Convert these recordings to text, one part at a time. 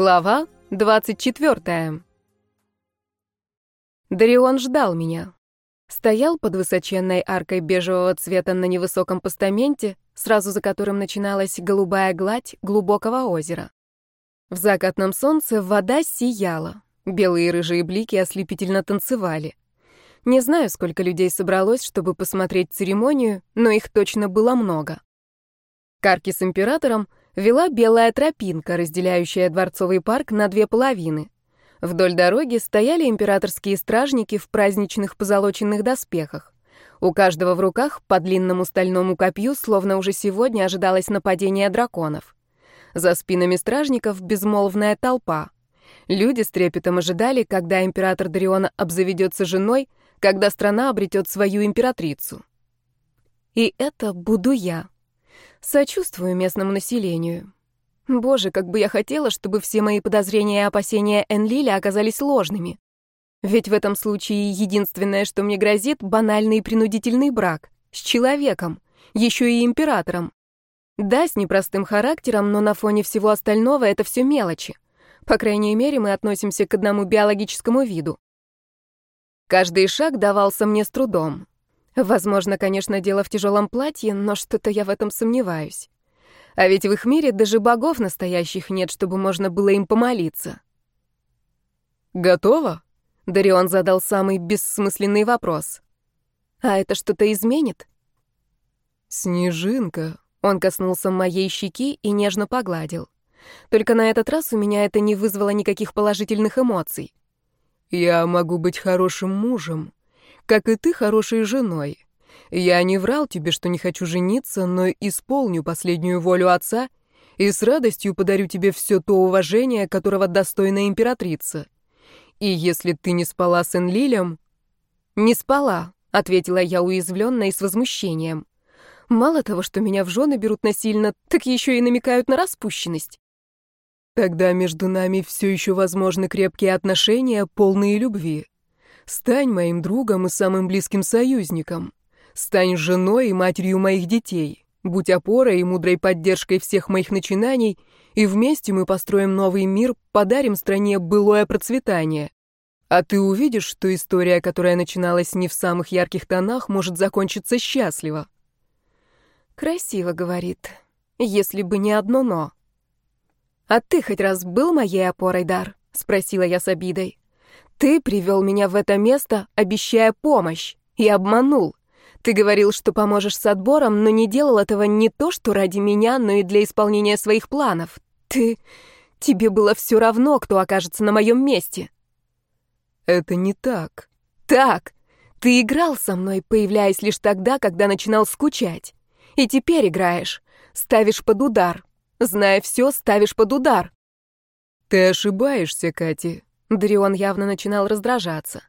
Глава 24. Дарион ждал меня. Стоял под высоченной аркой бежевого цвета на невысоком постаменте, сразу за которым начиналась голубая гладь глубокого озера. В закатном солнце вода сияла, белые и рыжие блики ослепительно танцевали. Не знаю, сколько людей собралось, чтобы посмотреть церемонию, но их точно было много. Карки с императором вела белая тропинка, разделяющая дворцовый парк на две половины. Вдоль дороги стояли императорские стражники в праздничных позолоченных доспехах. У каждого в руках по длинному стальному копью, словно уже сегодня ожидалось нападение драконов. За спинами стражников безмолвная толпа. Люди с трепетом ожидали, когда император Дариона обзаведется женой, когда страна обретет свою императрицу. И это буду я. Сочувствую местному населению. Боже, как бы я хотела, чтобы все мои подозрения и опасения Энлиля оказались ложными. Ведь в этом случае единственное, что мне грозит, банальный принудительный брак. С человеком. Еще и императором. Да, с непростым характером, но на фоне всего остального это все мелочи. По крайней мере, мы относимся к одному биологическому виду. Каждый шаг давался мне с трудом. Возможно, конечно, дело в тяжелом платье, но что-то я в этом сомневаюсь. А ведь в их мире даже богов настоящих нет, чтобы можно было им помолиться. «Готово?» — Дарион задал самый бессмысленный вопрос. «А это что-то изменит?» «Снежинка», — он коснулся моей щеки и нежно погладил. Только на этот раз у меня это не вызвало никаких положительных эмоций. «Я могу быть хорошим мужем, как и ты хорошей женой. Я не врал тебе, что не хочу жениться, но исполню последнюю волю отца и с радостью подарю тебе все то уважение, которого достойна императрица. И если ты не спала с Энлилем...» «Не спала», — ответила я уязвленно и с возмущением. «Мало того, что меня в жены берут насильно, так еще и намекают на распущенность». «Тогда между нами все еще возможны крепкие отношения, полные любви», Стань моим другом и самым близким союзником. Стань женой и матерью моих детей. Будь опорой и мудрой поддержкой всех моих начинаний, и вместе мы построим новый мир, подарим стране былое процветание. А ты увидишь, что история, которая начиналась не в самых ярких тонах, может закончиться счастливо. Красиво, говорит. Если бы не одно «но». «А ты хоть раз был моей опорой, Дар?» — спросила я с обидой. Ты привел меня в это место, обещая помощь, и обманул. Ты говорил, что поможешь с отбором, но не делал этого не то, что ради меня, но и для исполнения своих планов. Ты... Тебе было все равно, кто окажется на моем месте. Это не так. Так. Ты играл со мной, появляясь лишь тогда, когда начинал скучать. И теперь играешь. Ставишь под удар. Зная все, ставишь под удар. Ты ошибаешься, Катя. Дарион явно начинал раздражаться.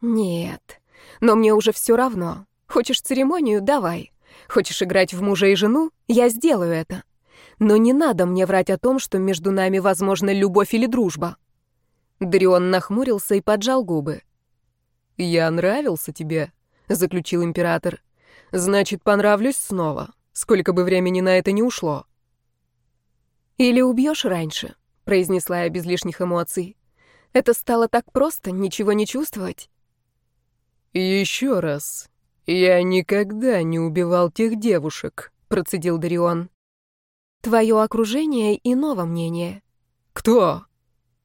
«Нет, но мне уже все равно. Хочешь церемонию — давай. Хочешь играть в мужа и жену — я сделаю это. Но не надо мне врать о том, что между нами возможна любовь или дружба». Дарион нахмурился и поджал губы. «Я нравился тебе», — заключил император. «Значит, понравлюсь снова, сколько бы времени на это не ушло». «Или убьешь раньше», — произнесла я без лишних эмоций. Это стало так просто, ничего не чувствовать. «Еще раз. Я никогда не убивал тех девушек», — процедил Дарион. «Твое окружение иного мнения». «Кто?»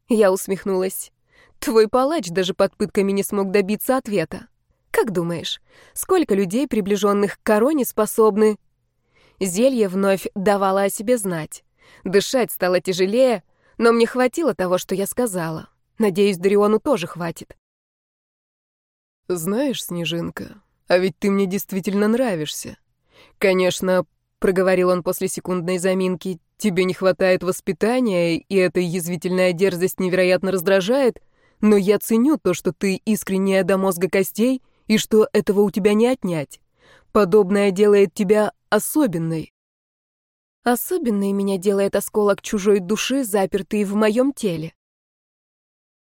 Я усмехнулась. «Твой палач даже под пытками не смог добиться ответа. Как думаешь, сколько людей, приближенных к короне, способны...» Зелье вновь давало о себе знать. Дышать стало тяжелее, но мне хватило того, что я сказала. Надеюсь, Дариону тоже хватит. Знаешь, Снежинка, а ведь ты мне действительно нравишься. Конечно, проговорил он после секундной заминки, тебе не хватает воспитания, и эта язвительная дерзость невероятно раздражает, но я ценю то, что ты искренняя до мозга костей, и что этого у тебя не отнять. Подобное делает тебя особенной. Особенной меня делает осколок чужой души, запертый в моем теле.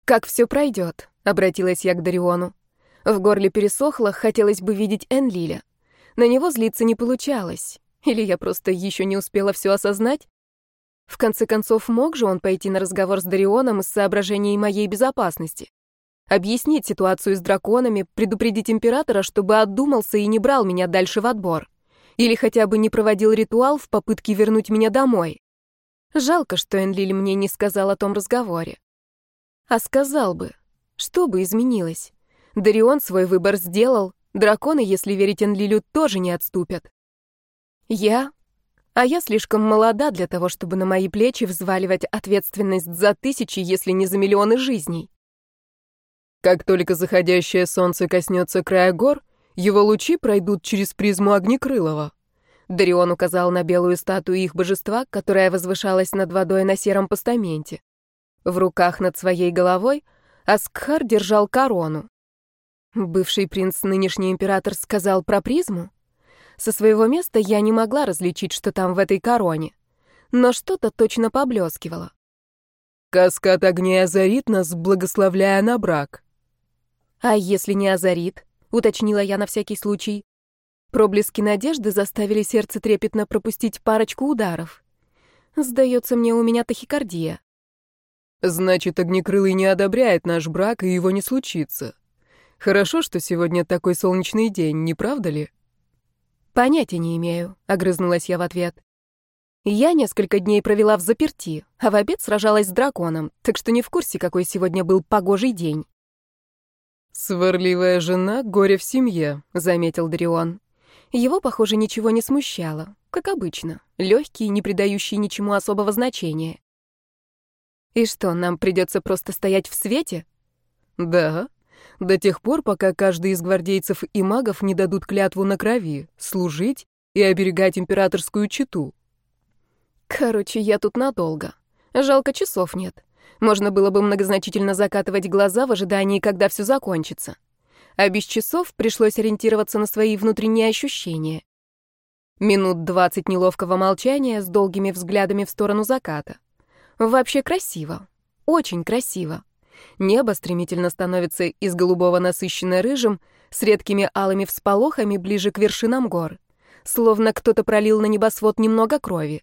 «Как все пройдет?» — обратилась я к Дариону. В горле пересохло, хотелось бы видеть Энлиля. На него злиться не получалось. Или я просто еще не успела все осознать? В конце концов, мог же он пойти на разговор с Дарионом из соображений моей безопасности? Объяснить ситуацию с драконами, предупредить императора, чтобы отдумался и не брал меня дальше в отбор. Или хотя бы не проводил ритуал в попытке вернуть меня домой. Жалко, что Энлиль мне не сказал о том разговоре. А сказал бы, что бы изменилось? Дарион свой выбор сделал, драконы, если верить Энлилю, тоже не отступят. Я а я слишком молода для того, чтобы на мои плечи взваливать ответственность за тысячи, если не за миллионы жизней. Как только заходящее солнце коснется края гор, его лучи пройдут через призму Огнекрылова. Дарион указал на белую статую их божества, которая возвышалась над водой на сером постаменте. В руках над своей головой Аскхар держал корону. Бывший принц, нынешний император, сказал про призму? Со своего места я не могла различить, что там в этой короне, но что-то точно поблескивало. Каскад огня озарит нас, благословляя на брак. А если не озарит, уточнила я на всякий случай. Проблески надежды заставили сердце трепетно пропустить парочку ударов. Сдается мне, у меня тахикардия. Значит, Огнекрылый не одобряет наш брак, и его не случится. Хорошо, что сегодня такой солнечный день, не правда ли? «Понятия не имею», — огрызнулась я в ответ. Я несколько дней провела в заперти, а в обед сражалась с драконом, так что не в курсе, какой сегодня был погожий день. «Сварливая жена — горе в семье», — заметил Дрион. Его, похоже, ничего не смущало, как обычно, легкий, не придающий ничему особого значения. «И что, нам придется просто стоять в свете?» «Да», до тех пор, пока каждый из гвардейцев и магов не дадут клятву на крови, служить и оберегать императорскую чету. Короче, я тут надолго. Жалко, часов нет. Можно было бы многозначительно закатывать глаза в ожидании, когда все закончится. А без часов пришлось ориентироваться на свои внутренние ощущения. Минут двадцать неловкого молчания с долгими взглядами в сторону заката. Вообще красиво. Очень красиво. Небо стремительно становится из голубого насыщенно рыжим, с редкими алыми всполохами ближе к вершинам гор. Словно кто-то пролил на небосвод немного крови.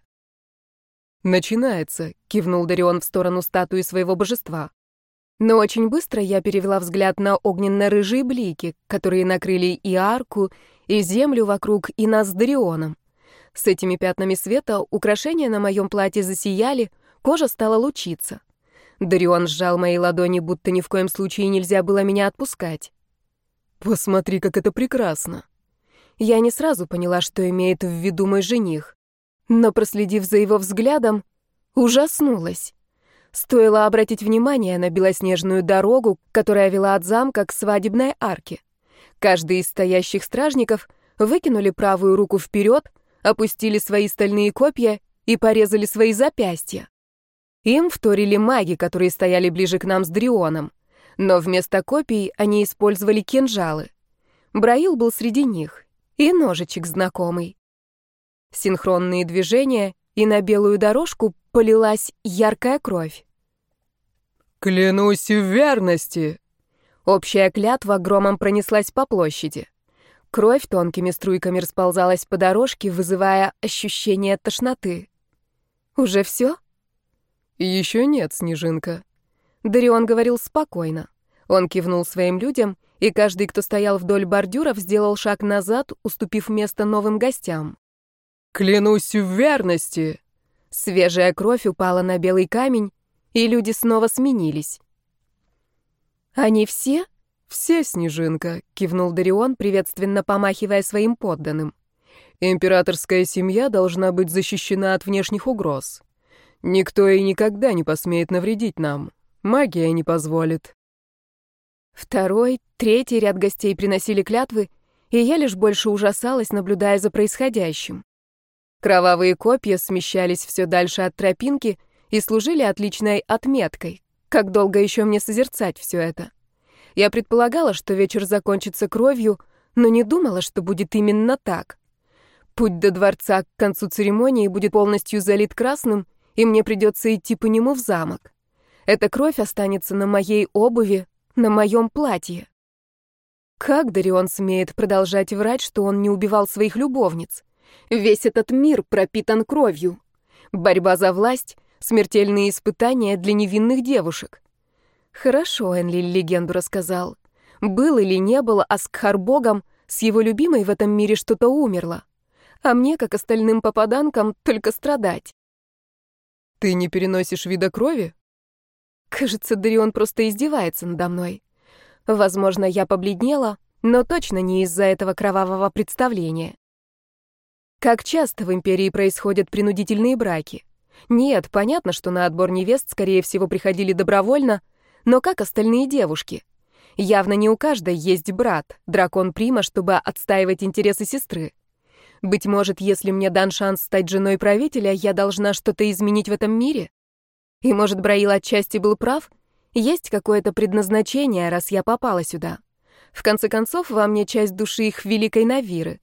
«Начинается», — кивнул Дарион в сторону статуи своего божества. Но очень быстро я перевела взгляд на огненно-рыжие блики, которые накрыли и арку, и землю вокруг, и нас с Дарионом. С этими пятнами света украшения на моем платье засияли, кожа стала лучиться. Дарион сжал мои ладони, будто ни в коем случае нельзя было меня отпускать. «Посмотри, как это прекрасно!» Я не сразу поняла, что имеет в виду мой жених, но, проследив за его взглядом, ужаснулась. Стоило обратить внимание на белоснежную дорогу, которая вела от замка к свадебной арке. Каждый из стоящих стражников выкинули правую руку вперед, опустили свои стальные копья и порезали свои запястья. Им вторили маги, которые стояли ближе к нам с Дрионом. Но вместо копий они использовали кинжалы. Браил был среди них. И ножичек знакомый. Синхронные движения, и на белую дорожку полилась яркая кровь. «Клянусь в верности!» Общая клятва громом пронеслась по площади. Кровь тонкими струйками расползалась по дорожке, вызывая ощущение тошноты. «Уже все?» «Еще нет, Снежинка». Дарион говорил спокойно. Он кивнул своим людям, и каждый, кто стоял вдоль бордюров, сделал шаг назад, уступив место новым гостям. «Клянусь в верности!» Свежая кровь упала на белый камень, и люди снова сменились. «Они все?» «Все, Снежинка», — кивнул Дарион, приветственно помахивая своим подданным. «Императорская семья должна быть защищена от внешних угроз. Никто и никогда не посмеет навредить нам. Магия не позволит. Второй, третий ряд гостей приносили клятвы, и я лишь больше ужасалась, наблюдая за происходящим. Кровавые копья смещались все дальше от тропинки и служили отличной отметкой. Как долго еще мне созерцать все это? Я предполагала, что вечер закончится кровью, но не думала, что будет именно так. Путь до дворца к концу церемонии будет полностью залит красным — и мне придется идти по нему в замок. Эта кровь останется на моей обуви, на моем платье. Как Дарион смеет продолжать врать, что он не убивал своих любовниц? Весь этот мир пропитан кровью. Борьба за власть — смертельные испытания для невинных девушек. Хорошо, Энлиль легенду рассказал. Был или не был Аскхар богом, с его любимой в этом мире что-то умерло. А мне, как остальным попаданкам, только страдать. Ты не переносишь вида крови? Кажется, Дарион просто издевается надо мной. Возможно, я побледнела, но точно не из-за этого кровавого представления. Как часто в империи происходят принудительные браки? Нет, понятно, что на отбор невест, скорее всего, приходили добровольно, но как остальные девушки? Явно не у каждой есть брат, дракон Прима, чтобы отстаивать интересы сестры. Быть может, если мне дан шанс стать женой правителя, я должна что-то изменить в этом мире? И может, Браил отчасти был прав? Есть какое-то предназначение, раз я попала сюда. В конце концов, во мне часть души их великой Навиры,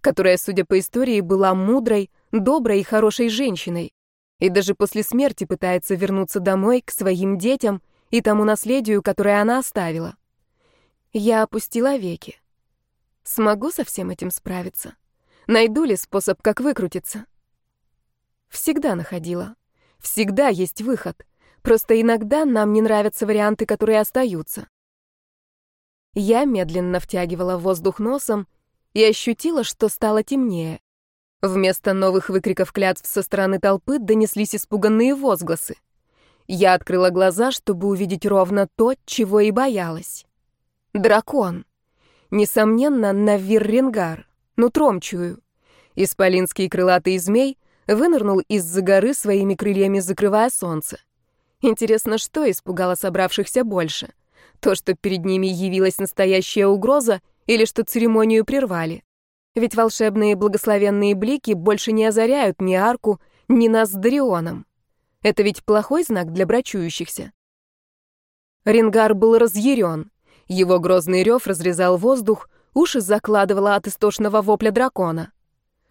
которая, судя по истории, была мудрой, доброй и хорошей женщиной. И даже после смерти пытается вернуться домой, к своим детям и тому наследию, которое она оставила. Я опустила веки. Смогу со всем этим справиться? Найду ли способ, как выкрутиться? Всегда находила. Всегда есть выход. Просто иногда нам не нравятся варианты, которые остаются. Я медленно втягивала воздух носом и ощутила, что стало темнее. Вместо новых выкриков клятв со стороны толпы донеслись испуганные возгласы. Я открыла глаза, чтобы увидеть ровно то, чего и боялась. Дракон. Несомненно, Навир-Ренгар. Нутром чую. Исполинский крылатый змей вынырнул из-за горы своими крыльями, закрывая солнце. Интересно, что испугало собравшихся больше? То, что перед ними явилась настоящая угроза, или что церемонию прервали? Ведь волшебные благословенные блики больше не озаряют ни арку, ни нас Дарионом. Это ведь плохой знак для брачующихся. Рингар был разъярен. Его грозный рев разрезал воздух, уши закладывало от истошного вопля дракона.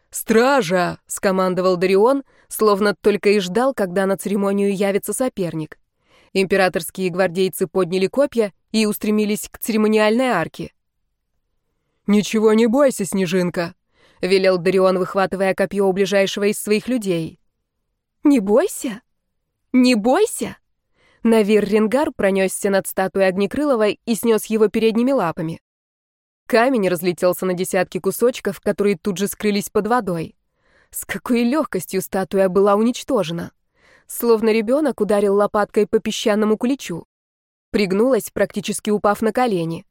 «Стража!» — скомандовал Дарион, словно только и ждал, когда на церемонию явится соперник. Императорские гвардейцы подняли копья и устремились к церемониальной арке. «Ничего не бойся, Снежинка», — велел Дарион, выхватывая копье у ближайшего из своих людей. «Не бойся? Не бойся?» Навир Ренгар пронесся над статуей Огнекрыловой и снес его передними лапами. Камень разлетелся на десятки кусочков, которые тут же скрылись под водой. С какой легкостью статуя была уничтожена. Словно ребенок ударил лопаткой по песчаному куличу. Пригнулась, практически упав на колени.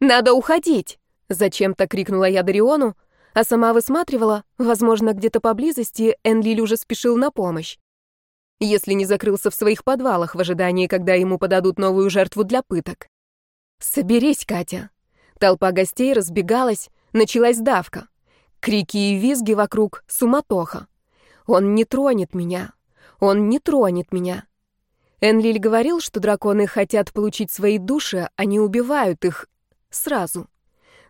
«Надо уходить!» Зачем-то крикнула я Дариону, а сама высматривала, возможно, где-то поблизости Энлиль уже спешил на помощь. Если не закрылся в своих подвалах в ожидании, когда ему подадут новую жертву для пыток. «Соберись, Катя!» Толпа гостей разбегалась, началась давка. Крики и визги вокруг, суматоха. «Он не тронет меня! Он не тронет меня!» Энлиль говорил, что драконы хотят получить свои души, а не убивают их сразу.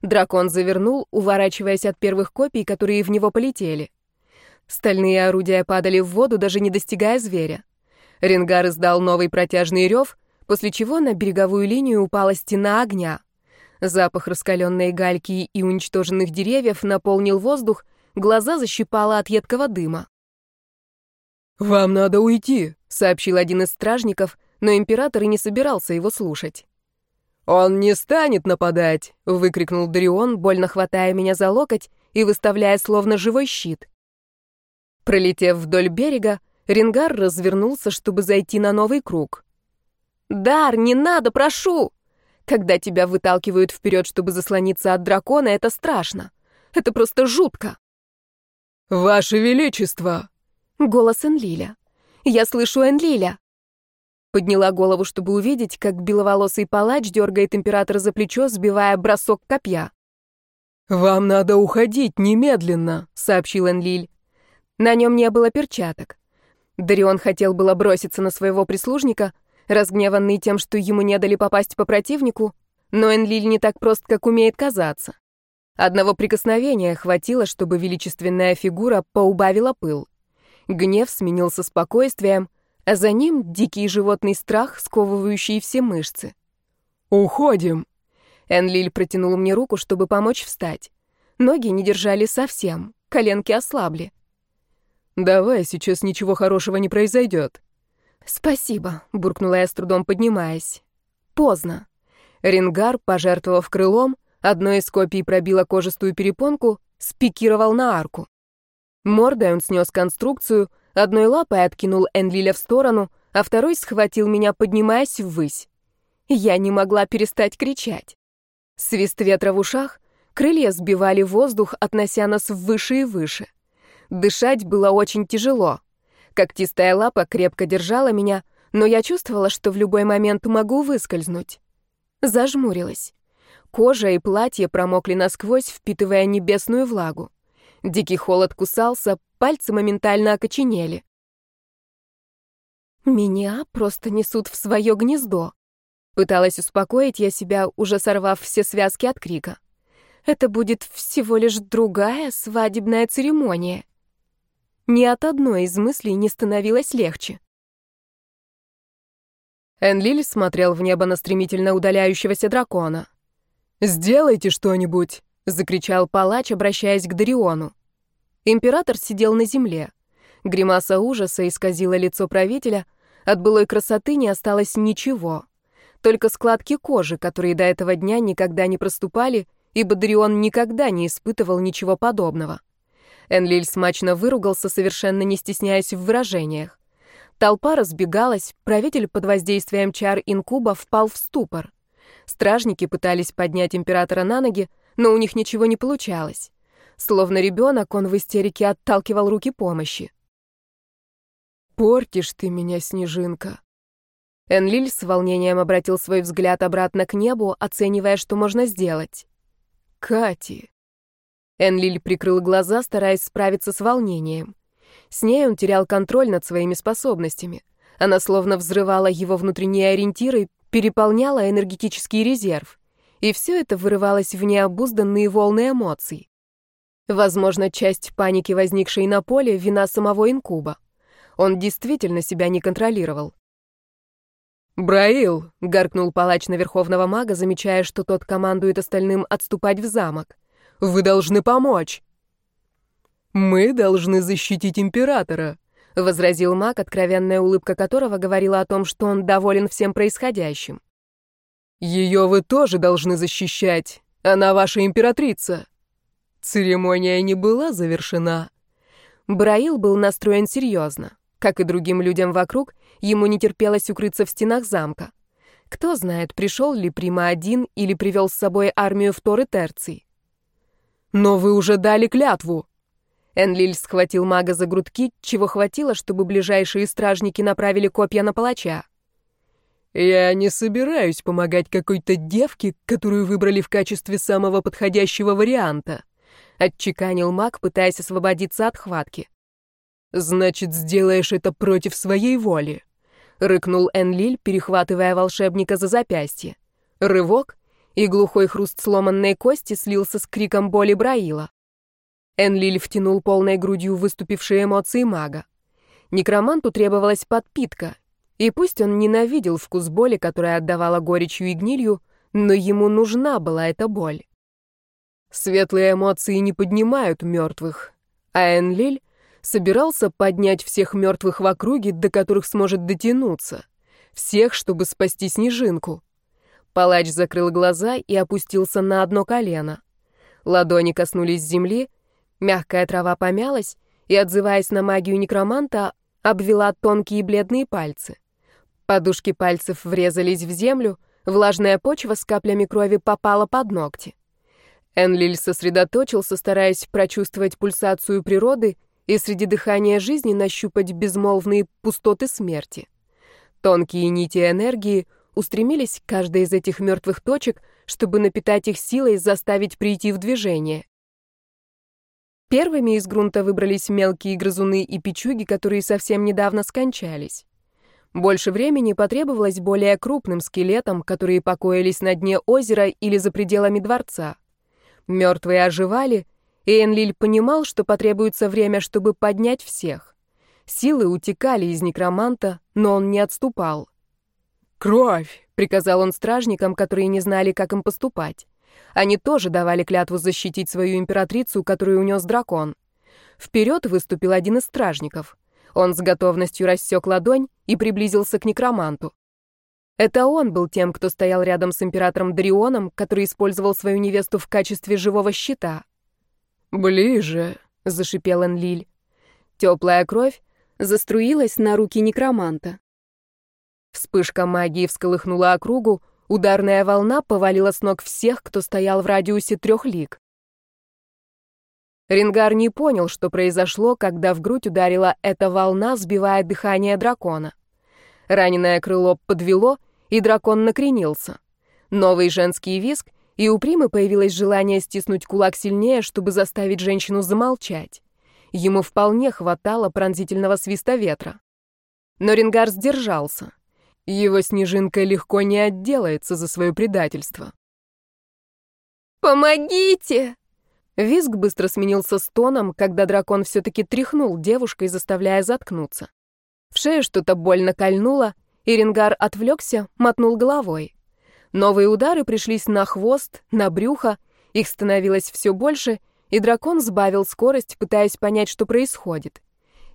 Дракон завернул, уворачиваясь от первых копий, которые в него полетели. Стальные орудия падали в воду, даже не достигая зверя. Ренгар издал новый протяжный рев, после чего на береговую линию упала стена огня. Запах раскаленной гальки и уничтоженных деревьев наполнил воздух, глаза защипало от едкого дыма. «Вам надо уйти», — сообщил один из стражников, но император и не собирался его слушать. «Он не станет нападать!» — выкрикнул Дарион, больно хватая меня за локоть и выставляя словно живой щит. Пролетев вдоль берега, Рингар развернулся, чтобы зайти на новый круг. «Дар, не надо, прошу!» Когда тебя выталкивают вперед, чтобы заслониться от дракона, это страшно. Это просто жутко. «Ваше Величество!» Голос Энлиля. «Я слышу Энлиля!» Подняла голову, чтобы увидеть, как беловолосый палач дергает императора за плечо, сбивая бросок копья. «Вам надо уходить немедленно», — сообщил Энлиль. На нем не было перчаток. Дарион хотел было броситься на своего прислужника, разгневанный тем, что ему не дали попасть по противнику, но Энлиль не так прост, как умеет казаться. Одного прикосновения хватило, чтобы величественная фигура поубавила пыл. Гнев сменился спокойствием, а за ним дикий животный страх, сковывающий все мышцы. «Уходим!» Энлиль протянул мне руку, чтобы помочь встать. Ноги не держали совсем, коленки ослабли. Давай, сейчас ничего хорошего не произойдет. «Спасибо», — буркнула я с трудом поднимаясь. «Поздно». Рингар, пожертвовав крылом, одной из копий пробила кожистую перепонку, спикировал на арку. Мордой он снес конструкцию, одной лапой откинул Энлиля в сторону, а второй схватил меня, поднимаясь ввысь. Я не могла перестать кричать. Свист ветра в ушах, крылья сбивали воздух, относя нас выше и выше. Дышать было очень тяжело. Когтистая лапа крепко держала меня, но я чувствовала, что в любой момент могу выскользнуть. Зажмурилась. Кожа и платье промокли насквозь, впитывая небесную влагу. Дикий холод кусался, пальцы моментально окоченели. Меня просто несут в свое гнездо. Пыталась успокоить я себя, уже сорвав все связки от крика. Это будет всего лишь другая свадебная церемония. Ни от одной из мыслей не становилось легче. Энлиль смотрел в небо на стремительно удаляющегося дракона. «Сделайте что-нибудь!» — закричал палач, обращаясь к Дариону. Император сидел на земле. Гримаса ужаса исказила лицо правителя, от былой красоты не осталось ничего. Только складки кожи, которые до этого дня никогда не проступали, ибо Дарион никогда не испытывал ничего подобного. Энлиль смачно выругался, совершенно не стесняясь в выражениях. Толпа разбегалась, правитель под воздействием чар инкуба впал в ступор. Стражники пытались поднять императора на ноги, но у них ничего не получалось. Словно ребенок, он в истерике отталкивал руки помощи. «Портишь ты меня, снежинка!» Энлиль с волнением обратил свой взгляд обратно к небу, оценивая, что можно сделать. «Кати!» Энлиль прикрыл глаза, стараясь справиться с волнением. С ней он терял контроль над своими способностями. Она словно взрывала его внутренние ориентиры, переполняла энергетический резерв. И все это вырывалось в необузданные волны эмоций. Возможно, часть паники, возникшей на поле, вина самого инкуба. Он действительно себя не контролировал. «Браил!» — гаркнул палач на верховного мага, замечая, что тот командует остальным отступать в замок. Вы должны помочь!» «Мы должны защитить императора», — возразил маг, откровенная улыбка которого говорила о том, что он доволен всем происходящим. «Ее вы тоже должны защищать. Она ваша императрица». Церемония не была завершена. Браил был настроен серьезно. Как и другим людям вокруг, ему не терпелось укрыться в стенах замка. Кто знает, пришел ли Прима один или привел с собой армию в Торы Терций. «Но вы уже дали клятву!» Энлиль схватил мага за грудки, чего хватило, чтобы ближайшие стражники направили копья на палача. «Я не собираюсь помогать какой-то девке, которую выбрали в качестве самого подходящего варианта», — отчеканил маг, пытаясь освободиться от хватки. «Значит, сделаешь это против своей воли», — рыкнул Энлиль, перехватывая волшебника за запястье. Рывок, и глухой хруст сломанной кости слился с криком боли Браила. Энлиль втянул полной грудью выступившие эмоции мага. Некроманту требовалась подпитка, и пусть он ненавидел вкус боли, которая отдавала горечью и гнилью, но ему нужна была эта боль. Светлые эмоции не поднимают мертвых, а Энлиль собирался поднять всех мертвых в округе, до которых сможет дотянуться. Всех, чтобы спасти Снежинку. Палач закрыл глаза и опустился на одно колено. Ладони коснулись земли, мягкая трава помялась и, отзываясь на магию некроманта, обвела тонкие бледные пальцы. Подушки пальцев врезались в землю, влажная почва с каплями крови попала под ногти. Энлиль сосредоточился, стараясь прочувствовать пульсацию природы и среди дыхания жизни нащупать безмолвные пустоты смерти. Тонкие нити энергии — устремились к каждой из этих мертвых точек, чтобы напитать их силой, заставить прийти в движение. Первыми из грунта выбрались мелкие грызуны и печуги, которые совсем недавно скончались. Больше времени потребовалось более крупным скелетам, которые покоились на дне озера или за пределами дворца. Мертвые оживали, и Энлиль понимал, что потребуется время, чтобы поднять всех. Силы утекали из некроманта, но он не отступал. «Кровь!» — приказал он стражникам, которые не знали, как им поступать. Они тоже давали клятву защитить свою императрицу, которую унес дракон. Вперед выступил один из стражников. Он с готовностью рассек ладонь и приблизился к некроманту. Это он был тем, кто стоял рядом с императором Дарионом, который использовал свою невесту в качестве живого щита. «Ближе», — зашипел Энлиль. Теплая кровь заструилась на руки некроманта. Вспышка магии всколыхнула округу, ударная волна повалила с ног всех, кто стоял в радиусе трех лиг. Рингар не понял, что произошло, когда в грудь ударила эта волна, сбивая дыхание дракона. Раненое крыло подвело, и дракон накренился. Новый женский визг, и у Примы появилось желание стиснуть кулак сильнее, чтобы заставить женщину замолчать. Ему вполне хватало пронзительного свиста ветра. Но Рингар сдержался. Его снежинка легко не отделается за свое предательство. «Помогите!» Визг быстро сменился стоном, когда дракон все-таки тряхнул девушкой, заставляя заткнуться. В шее что-то больно кольнуло, и Рингар отвлекся, мотнул головой. Новые удары пришлись на хвост, на брюхо, их становилось все больше, и дракон сбавил скорость, пытаясь понять, что происходит.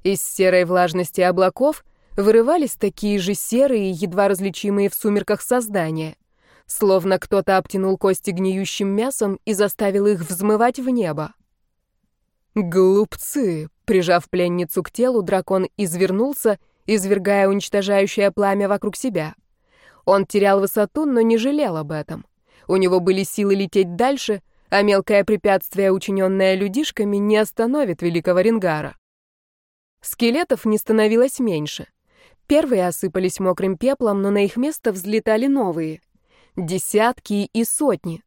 Из серой влажности облаков вырывались такие же серые, едва различимые в сумерках создания — Словно кто-то обтянул кости гниющим мясом и заставил их взмывать в небо. «Глупцы!» — прижав пленницу к телу, дракон извернулся, извергая уничтожающее пламя вокруг себя. Он терял высоту, но не жалел об этом. У него были силы лететь дальше, а мелкое препятствие, учиненное людишками, не остановит великого Рингара. Скелетов не становилось меньше. Первые осыпались мокрым пеплом, но на их место взлетали новые. Десятки и сотни.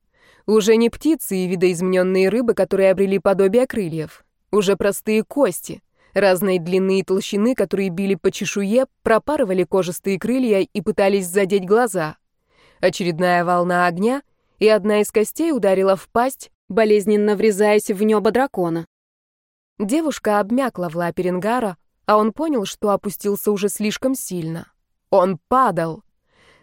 Уже не птицы и видоизмененные рыбы, которые обрели подобие крыльев. Уже простые кости, разной длины и толщины, которые били по чешуе, пропарывали кожистые крылья и пытались задеть глаза. Очередная волна огня, и одна из костей ударила в пасть, болезненно врезаясь в небо дракона. Девушка обмякла в лапе Ренгара, а он понял, что опустился уже слишком сильно. Он падал.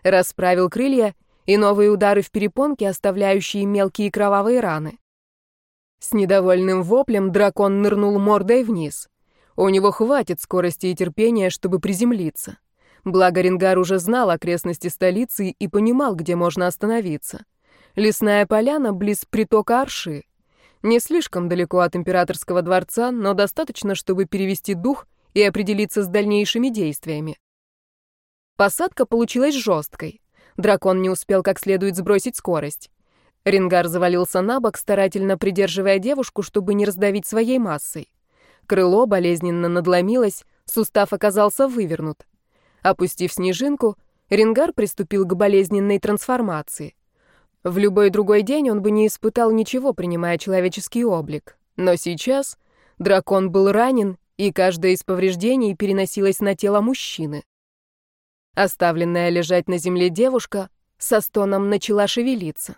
Расправил крылья и новые удары в перепонке, оставляющие мелкие кровавые раны. С недовольным воплем дракон нырнул мордой вниз. У него хватит скорости и терпения, чтобы приземлиться. Благо Рингар уже знал окрестности столицы и понимал, где можно остановиться. Лесная поляна близ притока Арши. Не слишком далеко от императорского дворца, но достаточно, чтобы перевести дух и определиться с дальнейшими действиями. Посадка получилась жесткой. Дракон не успел как следует сбросить скорость. Рингар завалился на бок, старательно придерживая девушку, чтобы не раздавить своей массой. Крыло болезненно надломилось, сустав оказался вывернут. Опустив снежинку, Рингар приступил к болезненной трансформации. В любой другой день он бы не испытал ничего, принимая человеческий облик. Но сейчас дракон был ранен, и каждое из повреждений переносилось на тело мужчины. Оставленная лежать на земле девушка со стоном начала шевелиться.